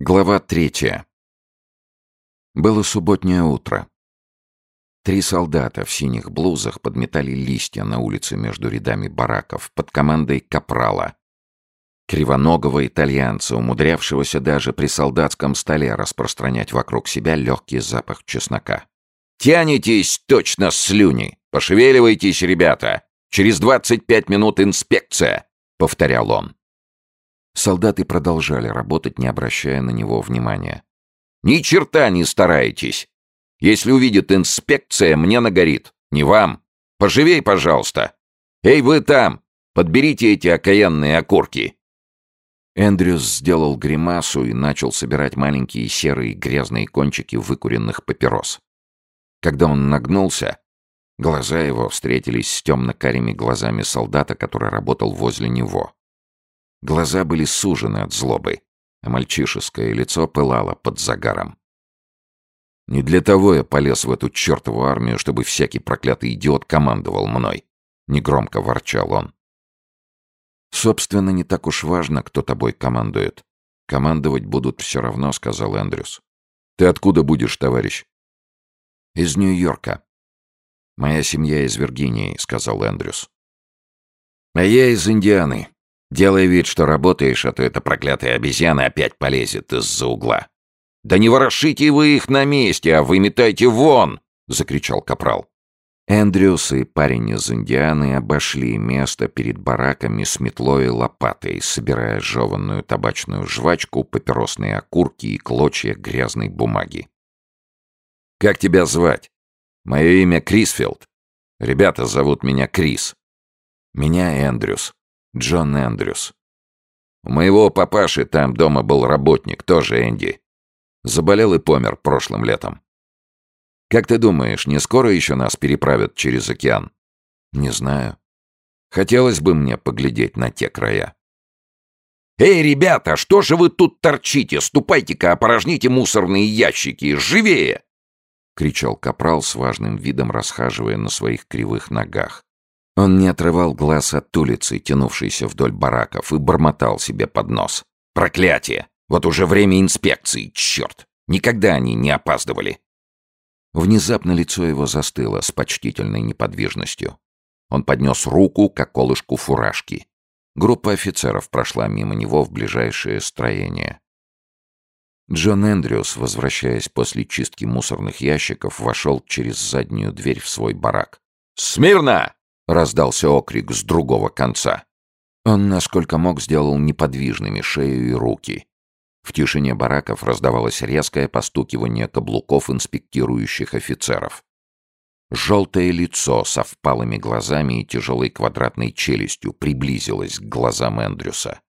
Глава третья. Было субботнее утро. Три солдата в синих блузах подметали листья на улице между рядами бараков под командой капрала. Кривоногого итальянца, умудрявшегося даже при солдатском столе распространять вокруг себя легкий запах чеснока. «Тянетесь точно слюни! Пошевеливайтесь, ребята! Через двадцать пять минут инспекция!» — повторял он. Солдаты продолжали работать, не обращая на него внимания. «Ни черта не старайтесь! Если увидит инспекция, мне нагорит. Не вам. Поживей, пожалуйста! Эй, вы там! Подберите эти окаянные окурки!» Эндрюс сделал гримасу и начал собирать маленькие серые грязные кончики выкуренных папирос. Когда он нагнулся, глаза его встретились с темно-карими глазами солдата, который работал возле него. Глаза были сужены от злобы, а мальчишеское лицо пылало под загаром. Не для того я полез в эту чертову армию, чтобы всякий проклятый идиот командовал мной. Негромко ворчал он. Собственно, не так уж важно, кто тобой командует. Командовать будут все равно, сказал Эндрюс. Ты откуда будешь, товарищ? Из Нью-Йорка. Моя семья из Виргинии, сказал Эндрюс. А я из Индианы. Делай вид, что работаешь, а то эта проклятая обезьяна опять полезет из-за угла. «Да не ворошите вы их на месте, а выметайте вон!» — закричал капрал. Эндрюс и парень из Индианы обошли место перед бараками с метлой и лопатой, собирая жеванную табачную жвачку, папиросные окурки и клочья грязной бумаги. «Как тебя звать?» «Мое имя Крисфилд. Ребята зовут меня Крис. Меня Эндрюс. Джон Эндрюс. У моего папаши там дома был работник, тоже Энди. Заболел и помер прошлым летом. Как ты думаешь, не скоро еще нас переправят через океан? Не знаю. Хотелось бы мне поглядеть на те края. «Эй, ребята, что же вы тут торчите? Ступайте-ка, опорожните мусорные ящики! Живее!» — кричал капрал с важным видом, расхаживая на своих кривых ногах. Он не отрывал глаз от улицы, тянувшейся вдоль бараков, и бормотал себе под нос. «Проклятие! Вот уже время инспекции, черт! Никогда они не опаздывали!» Внезапно лицо его застыло с почтительной неподвижностью. Он поднес руку к околышку фуражки. Группа офицеров прошла мимо него в ближайшее строение. Джон Эндрюс, возвращаясь после чистки мусорных ящиков, вошел через заднюю дверь в свой барак. «Смирно!» — раздался окрик с другого конца. Он, насколько мог, сделал неподвижными шею и руки. В тишине бараков раздавалось резкое постукивание каблуков инспектирующих офицеров. Желтое лицо со впалыми глазами и тяжелой квадратной челюстью приблизилось к глазам Эндрюса.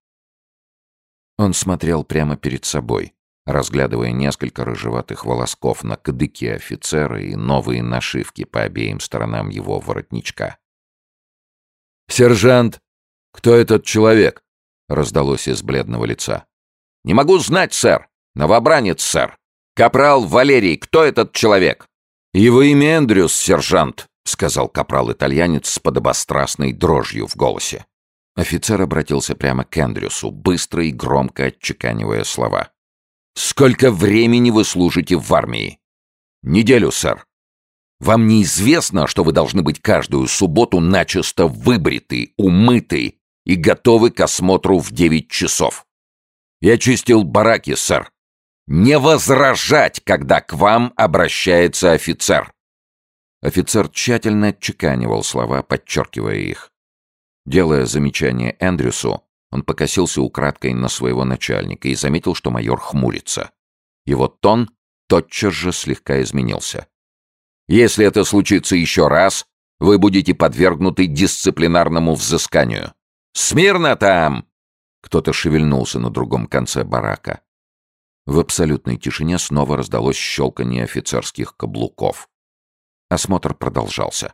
Он смотрел прямо перед собой, разглядывая несколько рыжеватых волосков на кадыке офицера и новые нашивки по обеим сторонам его воротничка. «Сержант, кто этот человек?» — раздалось из бледного лица. «Не могу знать, сэр. Новобранец, сэр. Капрал Валерий, кто этот человек?» «Его имя Эндрюс, сержант», — сказал капрал-итальянец с подобострастной дрожью в голосе. Офицер обратился прямо к Эндрюсу, быстро и громко отчеканивая слова. «Сколько времени вы служите в армии?» «Неделю, сэр». Вам неизвестно, что вы должны быть каждую субботу начисто выбриты, умыты и готовы к осмотру в девять часов. Я чистил бараки, сэр. Не возражать, когда к вам обращается офицер. Офицер тщательно отчеканивал слова, подчеркивая их. Делая замечание Эндрюсу, он покосился украдкой на своего начальника и заметил, что майор хмурится. Его тон тотчас же слегка изменился. Если это случится еще раз, вы будете подвергнуты дисциплинарному взысканию. Смирно там!» Кто-то шевельнулся на другом конце барака. В абсолютной тишине снова раздалось щелканье офицерских каблуков. Осмотр продолжался.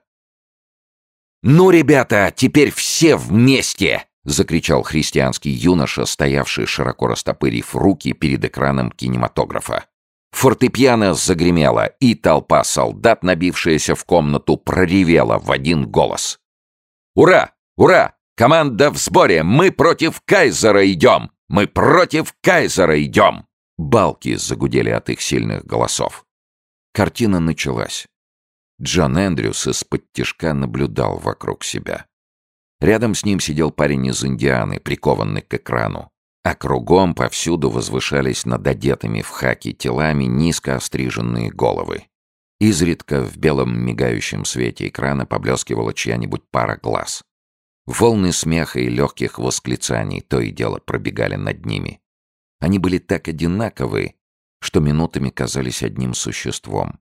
«Ну, ребята, теперь все вместе!» — закричал христианский юноша, стоявший широко растопырив руки перед экраном кинематографа. Фортепиано загремело, и толпа солдат, набившаяся в комнату, проревела в один голос. «Ура! Ура! Команда в сборе! Мы против Кайзера идем! Мы против Кайзера идем!» Балки загудели от их сильных голосов. Картина началась. Джон Эндрюс из-под тишка наблюдал вокруг себя. Рядом с ним сидел парень из Индианы, прикованный к экрану. А кругом повсюду возвышались над одетыми в хаки телами низко остриженные головы. Изредка в белом мигающем свете экрана поблескивала чья-нибудь пара глаз. Волны смеха и легких восклицаний то и дело пробегали над ними. Они были так одинаковы, что минутами казались одним существом.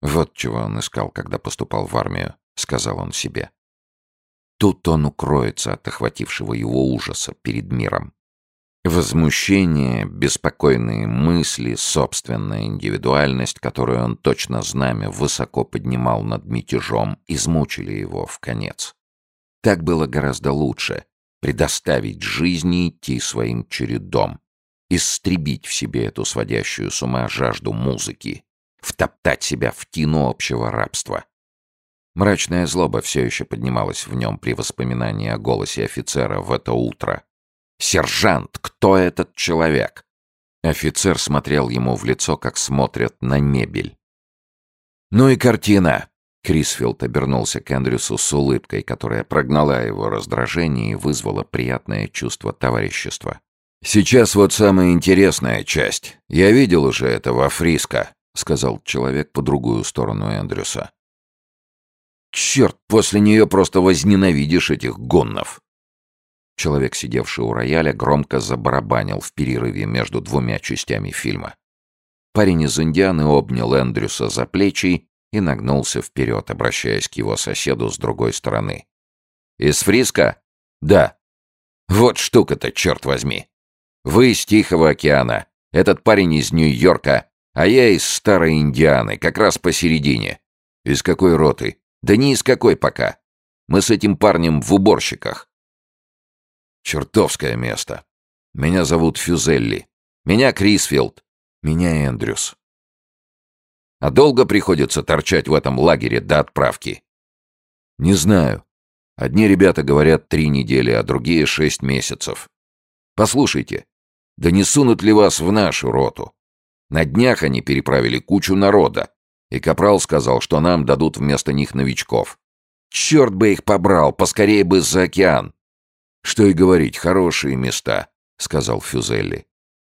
«Вот чего он искал, когда поступал в армию», — сказал он себе. Тут он укроется от охватившего его ужаса перед миром. Возмущение, беспокойные мысли, собственная индивидуальность, которую он точно знамя высоко поднимал над мятежом, измучили его в конец. Так было гораздо лучше — предоставить жизни идти своим чередом, истребить в себе эту сводящую с ума жажду музыки, втоптать себя в тину общего рабства. Мрачная злоба все еще поднималась в нем при воспоминании о голосе офицера в это утро. «Сержант, кто этот человек?» Офицер смотрел ему в лицо, как смотрят на мебель. «Ну и картина!» Крисфилд обернулся к Эндрюсу с улыбкой, которая прогнала его раздражение и вызвала приятное чувство товарищества. «Сейчас вот самая интересная часть. Я видел уже это во Фриско», — сказал человек по другую сторону Эндрюса. «Черт, после нее просто возненавидишь этих гоннов!» Человек, сидевший у рояля, громко забарабанил в перерыве между двумя частями фильма. Парень из Индианы обнял Эндрюса за плечи и нагнулся вперед, обращаясь к его соседу с другой стороны. «Из Фриска?» «Да». «Вот штука-то, черт возьми! Вы из Тихого океана, этот парень из Нью-Йорка, а я из Старой Индианы, как раз посередине. Из какой роты? Да ни из какой пока. Мы с этим парнем в уборщиках. Чертовское место. Меня зовут Фюзелли. Меня Крисфилд. Меня Эндрюс. А долго приходится торчать в этом лагере до отправки? Не знаю. Одни ребята говорят три недели, а другие шесть месяцев. Послушайте, да не сунут ли вас в нашу роту? На днях они переправили кучу народа, и Капрал сказал, что нам дадут вместо них новичков. Черт бы их побрал, поскорее бы за океан. Что и говорить, хорошие места, сказал Фюзелли.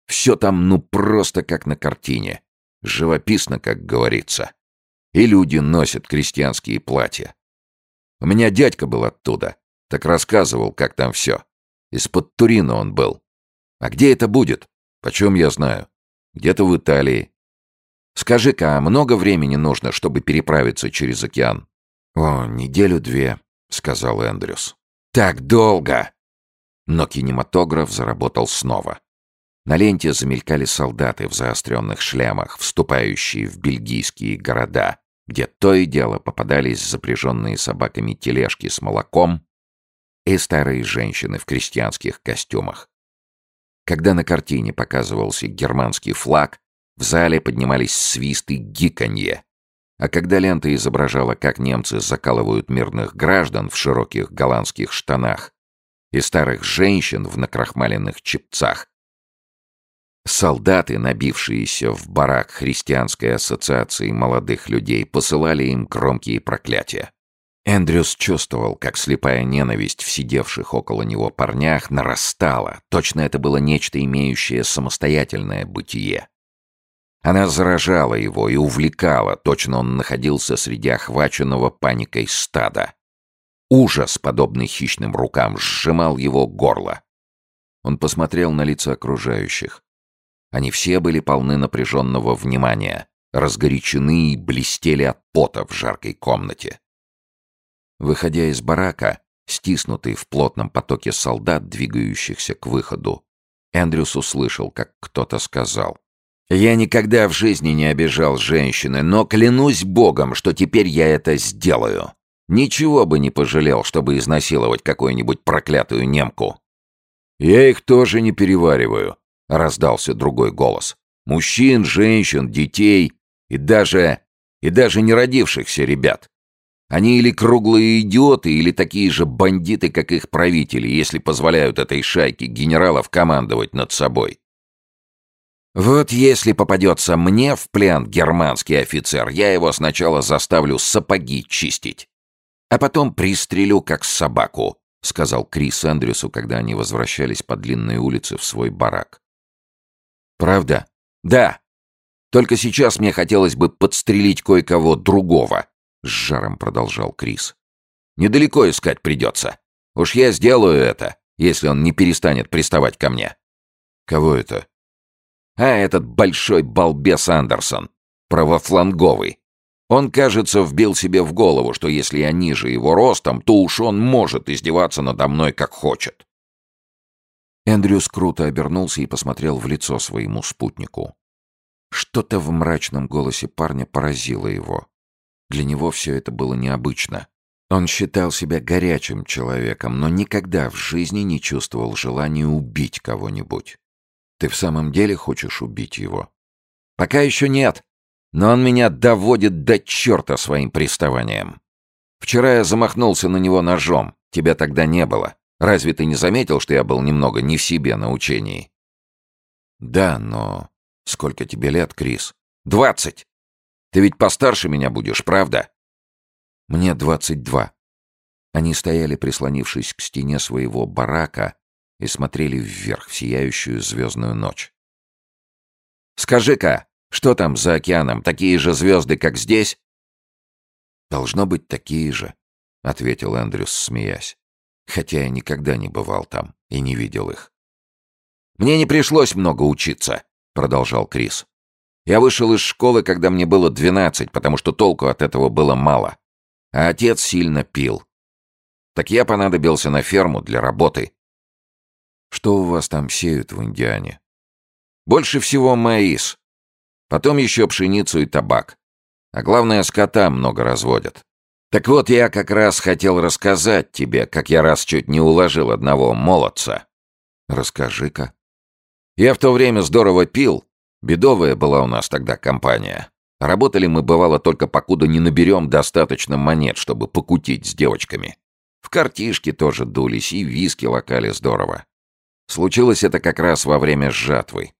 Все там ну просто как на картине. Живописно, как говорится. И люди носят крестьянские платья. У меня дядька был оттуда, так рассказывал, как там все. Из-под Турина он был. А где это будет? Почем я знаю? Где-то в Италии. Скажи-ка, а много времени нужно, чтобы переправиться через океан? О, неделю-две, сказал Эндрюс. Так долго! Но кинематограф заработал снова. На ленте замелькали солдаты в заостренных шлемах, вступающие в бельгийские города, где то и дело попадались запряженные собаками тележки с молоком и старые женщины в крестьянских костюмах. Когда на картине показывался германский флаг, в зале поднимались свисты гиканье. А когда лента изображала, как немцы закалывают мирных граждан в широких голландских штанах и старых женщин в накрахмаленных чепцах, солдаты, набившиеся в барак христианской ассоциации молодых людей, посылали им громкие проклятия. Эндрюс чувствовал, как слепая ненависть в сидевших около него парнях нарастала. Точно это было нечто, имеющее самостоятельное бытие. Она заражала его и увлекала, точно он находился среди охваченного паникой стада. Ужас, подобный хищным рукам, сжимал его горло. Он посмотрел на лица окружающих. Они все были полны напряженного внимания, разгорячены и блестели от пота в жаркой комнате. Выходя из барака, стиснутый в плотном потоке солдат, двигающихся к выходу, Эндрюс услышал, как кто-то сказал. «Я никогда в жизни не обижал женщины, но клянусь богом, что теперь я это сделаю. Ничего бы не пожалел, чтобы изнасиловать какую-нибудь проклятую немку». «Я их тоже не перевариваю», — раздался другой голос. «Мужчин, женщин, детей и даже... и даже не родившихся ребят. Они или круглые идиоты, или такие же бандиты, как их правители, если позволяют этой шайке генералов командовать над собой. Вот если попадется мне в плен германский офицер, я его сначала заставлю сапоги чистить, а потом пристрелю как собаку, сказал Крис Эндрюсу, когда они возвращались по длинной улице в свой барак. Правда? Да. Только сейчас мне хотелось бы подстрелить кое-кого другого, с жаром продолжал Крис. Недалеко искать придется. Уж я сделаю это, если он не перестанет приставать ко мне. Кого это? А этот большой балбес Андерсон, правофланговый. Он, кажется, вбил себе в голову, что если я ниже его ростом, то уж он может издеваться надо мной как хочет. Эндрюс круто обернулся и посмотрел в лицо своему спутнику. Что-то в мрачном голосе парня поразило его. Для него все это было необычно. Он считал себя горячим человеком, но никогда в жизни не чувствовал желания убить кого-нибудь. Ты в самом деле хочешь убить его? Пока еще нет. Но он меня доводит до черта своим приставанием. Вчера я замахнулся на него ножом. Тебя тогда не было. Разве ты не заметил, что я был немного не в себе на учении? Да, но... Сколько тебе лет, Крис? Двадцать! Ты ведь постарше меня будешь, правда? Мне двадцать два. Они стояли, прислонившись к стене своего барака, и смотрели вверх в сияющую звездную ночь. «Скажи-ка, что там за океаном? Такие же звезды, как здесь?» «Должно быть такие же», — ответил Эндрюс, смеясь. «Хотя я никогда не бывал там и не видел их». «Мне не пришлось много учиться», — продолжал Крис. «Я вышел из школы, когда мне было двенадцать, потому что толку от этого было мало. А отец сильно пил. Так я понадобился на ферму для работы. Что у вас там сеют в Индиане? Больше всего маис. Потом еще пшеницу и табак. А главное, скота много разводят. Так вот, я как раз хотел рассказать тебе, как я раз чуть не уложил одного молодца. Расскажи-ка. Я в то время здорово пил. Бедовая была у нас тогда компания. Работали мы, бывало, только покуда не наберем достаточно монет, чтобы покутить с девочками. В картишки тоже дулись, и виски локали здорово. Случилось это как раз во время жатвы.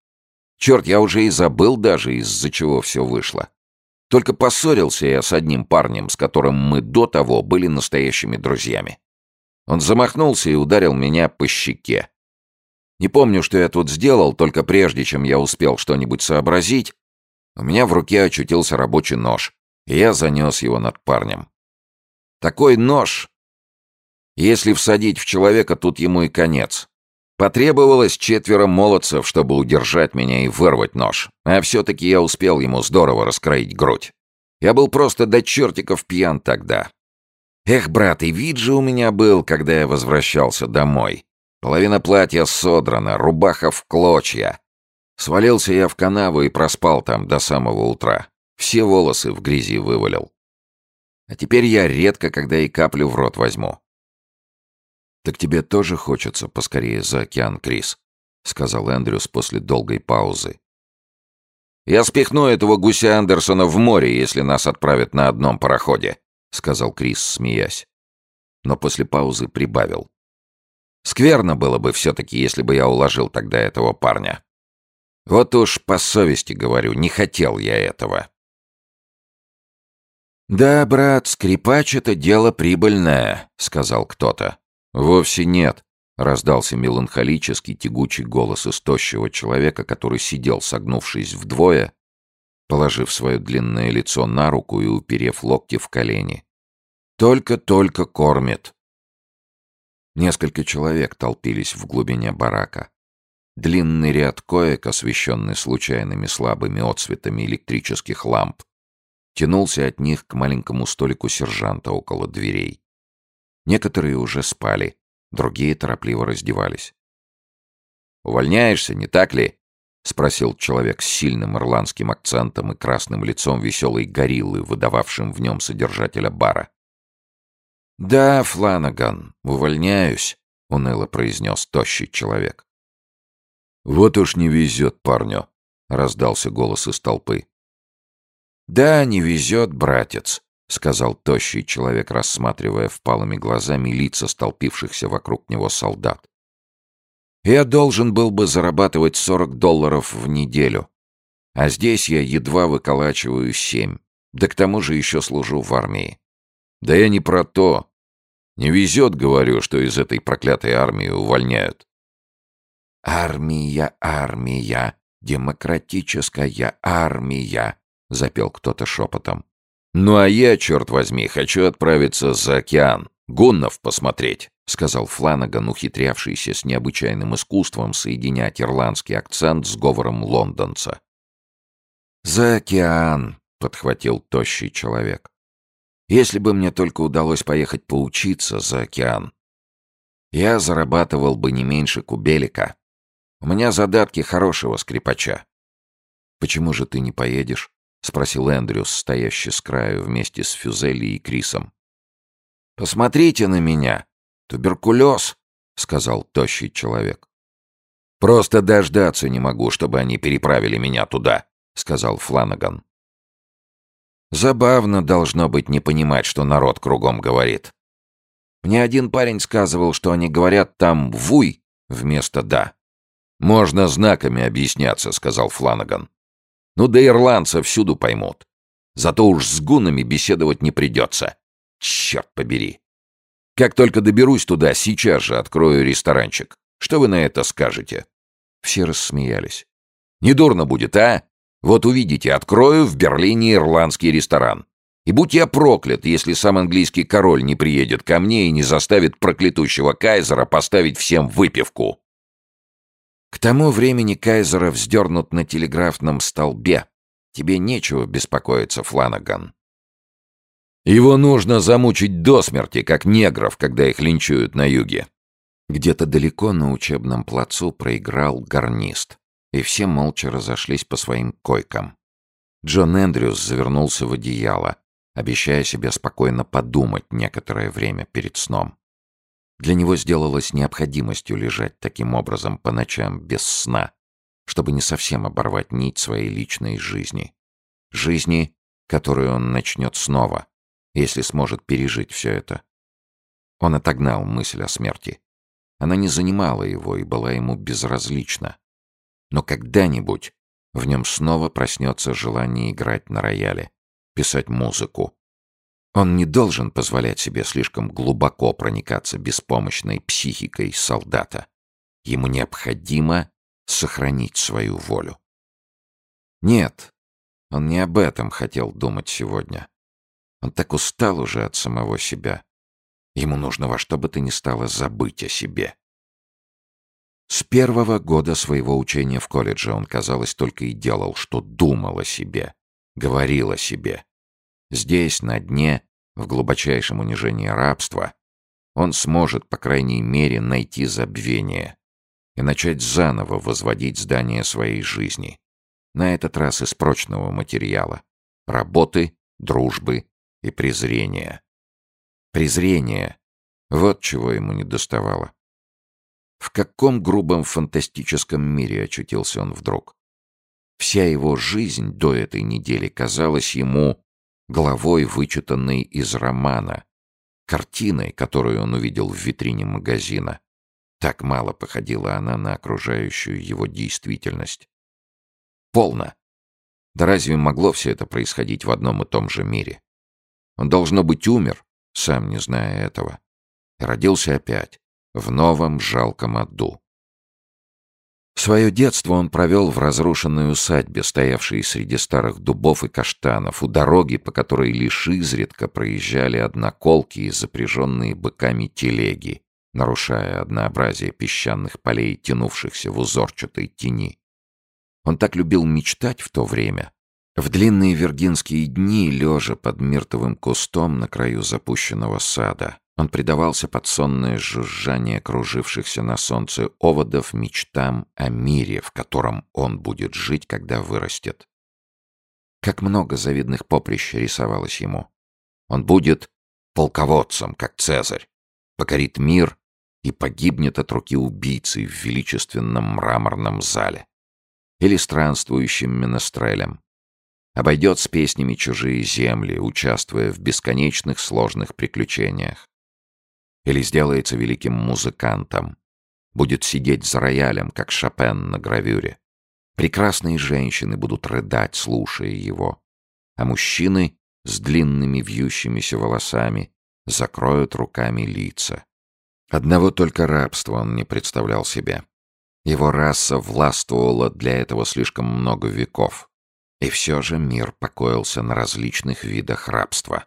Черт, я уже и забыл даже, из-за чего все вышло. Только поссорился я с одним парнем, с которым мы до того были настоящими друзьями. Он замахнулся и ударил меня по щеке. Не помню, что я тут сделал, только прежде, чем я успел что-нибудь сообразить, у меня в руке очутился рабочий нож, и я занес его над парнем. Такой нож, если всадить в человека, тут ему и конец. Потребовалось четверо молодцев, чтобы удержать меня и вырвать нож. А все-таки я успел ему здорово раскроить грудь. Я был просто до чертиков пьян тогда. Эх, брат, и вид же у меня был, когда я возвращался домой. Половина платья содрана, рубаха в клочья. Свалился я в канаву и проспал там до самого утра. Все волосы в грязи вывалил. А теперь я редко, когда и каплю в рот возьму. «Так тебе тоже хочется поскорее за океан, Крис», — сказал Эндрюс после долгой паузы. «Я спихну этого гуся Андерсона в море, если нас отправят на одном пароходе», — сказал Крис, смеясь. Но после паузы прибавил. «Скверно было бы все-таки, если бы я уложил тогда этого парня. Вот уж по совести говорю, не хотел я этого». «Да, брат, скрипач — это дело прибыльное», — сказал кто-то. «Вовсе нет», — раздался меланхолический тягучий голос истощего человека, который сидел, согнувшись вдвое, положив свое длинное лицо на руку и уперев локти в колени. «Только-только кормит». Несколько человек толпились в глубине барака. Длинный ряд коек, освещенный случайными слабыми отсветами электрических ламп, тянулся от них к маленькому столику сержанта около дверей. Некоторые уже спали, другие торопливо раздевались. «Увольняешься, не так ли?» — спросил человек с сильным ирландским акцентом и красным лицом веселой гориллы, выдававшим в нем содержателя бара. «Да, Фланаган, увольняюсь», — уныло произнес тощий человек. «Вот уж не везет парню», — раздался голос из толпы. «Да, не везет, братец», — сказал тощий человек, рассматривая впалыми глазами лица столпившихся вокруг него солдат. Я должен был бы зарабатывать 40 долларов в неделю. А здесь я едва выколачиваю семь. Да к тому же еще служу в армии. Да я не про то. Не везет, говорю, что из этой проклятой армии увольняют. «Армия, армия, демократическая армия», — запел кто-то шепотом. «Ну а я, черт возьми, хочу отправиться за океан, гуннов посмотреть», — сказал Фланаган, ухитрявшийся с необычайным искусством соединять ирландский акцент с говором лондонца. «За океан», — подхватил тощий человек. «Если бы мне только удалось поехать поучиться за океан, я зарабатывал бы не меньше кубелика. У меня задатки хорошего скрипача». «Почему же ты не поедешь?» — спросил Эндрюс, стоящий с краю вместе с Фюзели и Крисом. «Посмотрите на меня! Туберкулез!» — сказал тощий человек. «Просто дождаться не могу, чтобы они переправили меня туда», — сказал Фланаган. Забавно должно быть не понимать, что народ кругом говорит. Мне один парень сказывал, что они говорят там «вуй» вместо «да». «Можно знаками объясняться», — сказал Фланаган. «Ну да ирландцы всюду поймут. Зато уж с гунами беседовать не придется. Черт побери. Как только доберусь туда, сейчас же открою ресторанчик. Что вы на это скажете?» Все рассмеялись. «Недурно будет, а? Вот увидите, открою в Берлине ирландский ресторан. И будь я проклят, если сам английский король не приедет ко мне и не заставит проклятущего кайзера поставить всем выпивку. К тому времени кайзера вздернут на телеграфном столбе. Тебе нечего беспокоиться, Фланаган. Его нужно замучить до смерти, как негров, когда их линчуют на юге. Где-то далеко на учебном плацу проиграл гарнист и все молча разошлись по своим койкам. Джон Эндрюс завернулся в одеяло, обещая себе спокойно подумать некоторое время перед сном. Для него сделалось необходимостью лежать таким образом по ночам без сна, чтобы не совсем оборвать нить своей личной жизни. Жизни, которую он начнет снова, если сможет пережить все это. Он отогнал мысль о смерти. Она не занимала его и была ему безразлична. Но когда-нибудь в нем снова проснется желание играть на рояле, писать музыку. Он не должен позволять себе слишком глубоко проникаться беспомощной психикой солдата. Ему необходимо сохранить свою волю. Нет, он не об этом хотел думать сегодня. Он так устал уже от самого себя. Ему нужно во что бы то ни стало забыть о себе. С первого года своего учения в колледже он, казалось, только и делал, что думал о себе, говорил о себе. Здесь, на дне, в глубочайшем унижении рабства, он сможет, по крайней мере, найти забвение и начать заново возводить здание своей жизни. На этот раз из прочного материала — работы, дружбы и презрения. Презрение — вот чего ему не доставало. В каком грубом фантастическом мире очутился он вдруг? Вся его жизнь до этой недели казалась ему главой, вычитанной из романа, картиной, которую он увидел в витрине магазина. Так мало походила она на окружающую его действительность. Полно. Да разве могло все это происходить в одном и том же мире? Он, должно быть, умер, сам не зная этого. И родился опять в новом жалком аду. Свое детство он провел в разрушенной усадьбе, стоявшей среди старых дубов и каштанов, у дороги, по которой лишь изредка проезжали одноколки и запряженные быками телеги, нарушая однообразие песчаных полей, тянувшихся в узорчатой тени. Он так любил мечтать в то время. В длинные виргинские дни, лежа под миртовым кустом на краю запущенного сада, он предавался под сонное жужжание кружившихся на солнце оводов мечтам о мире, в котором он будет жить, когда вырастет. Как много завидных поприщ рисовалось ему. Он будет полководцем, как Цезарь, покорит мир и погибнет от руки убийцы в величественном мраморном зале. Или странствующим менестрелем. Обойдет с песнями чужие земли, участвуя в бесконечных сложных приключениях или сделается великим музыкантом. будет сидеть за роялем, как Шопен на гравюре. Прекрасные женщины будут рыдать, слушая его, а мужчины с длинными вьющимися волосами закроют руками лица. Одного только рабства он не представлял себе. Его раса властвовала для этого слишком много веков. И все же мир покоился на различных видах рабства.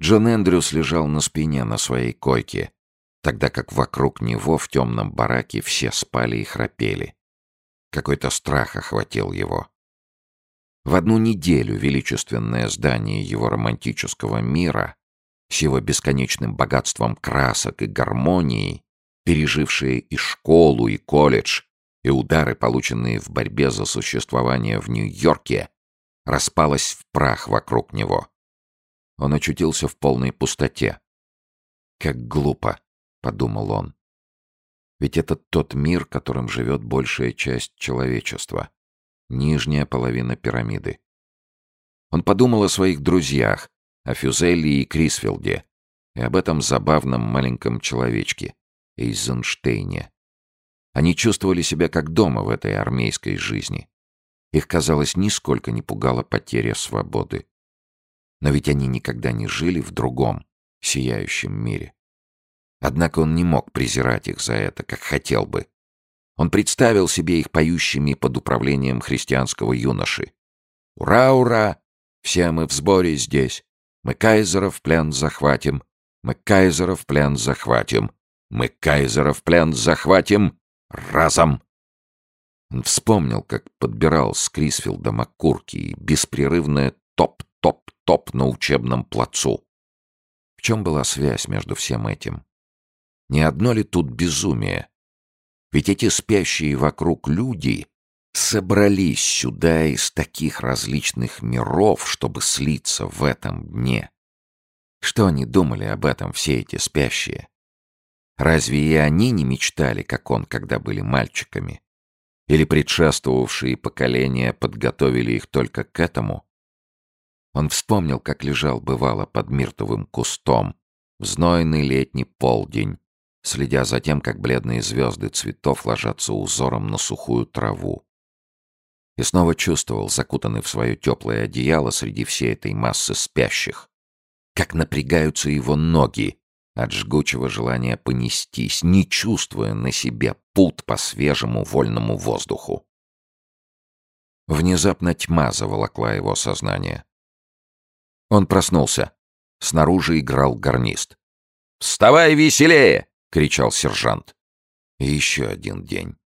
Джон Эндрюс лежал на спине на своей койке, тогда как вокруг него в темном бараке все спали и храпели. Какой-то страх охватил его. В одну неделю величественное здание его романтического мира с его бесконечным богатством красок и гармонией, пережившее и школу, и колледж, и удары, полученные в борьбе за существование в Нью-Йорке, распалось в прах вокруг него. Он очутился в полной пустоте. «Как глупо», — подумал он. «Ведь это тот мир, которым живет большая часть человечества нижняя половина пирамиды. Он подумал о своих друзьях, о Фюзелли и Крисфилде, и об этом забавном маленьком человечке, Эйзенштейне. Они чувствовали себя как дома в этой армейской жизни. Их, казалось, нисколько не пугала потеря свободы. Но ведь они никогда не жили в другом, сияющем мире. Однако он не мог презирать их за это, как хотел бы. Он представил себе их поющими под управлением христианского юноши. «Ура, ура! Все мы в сборе здесь. Мы кайзера в плен захватим. Мы кайзера в плен захватим. Мы кайзера в плен захватим. Разом!» Он вспомнил, как подбирал с Крисфилдом окурки и беспрерывное топ-топ-топ на учебном плацу. В чем была связь между всем этим? Не одно ли тут безумие? Ведь эти спящие вокруг люди собрались сюда из таких различных миров, чтобы слиться в этом дне. Что они думали об этом, все эти спящие? Разве и они не мечтали, как он, когда были мальчиками? Или предшествовавшие поколения подготовили их только к этому? Он вспомнил, как лежал бывало под миртовым кустом в знойный летний полдень, следя за тем, как бледные звезды цветов ложатся узором на сухую траву. И снова чувствовал, закутанный в свое теплое одеяло среди всей этой массы спящих, как напрягаются его ноги от жгучего желания понестись, не чувствуя на себе пут по свежему вольному воздуху. Внезапно тьма заволокла его сознание. Он проснулся. Снаружи играл гарнист. «Вставай веселее!» кричал сержант. И еще один день.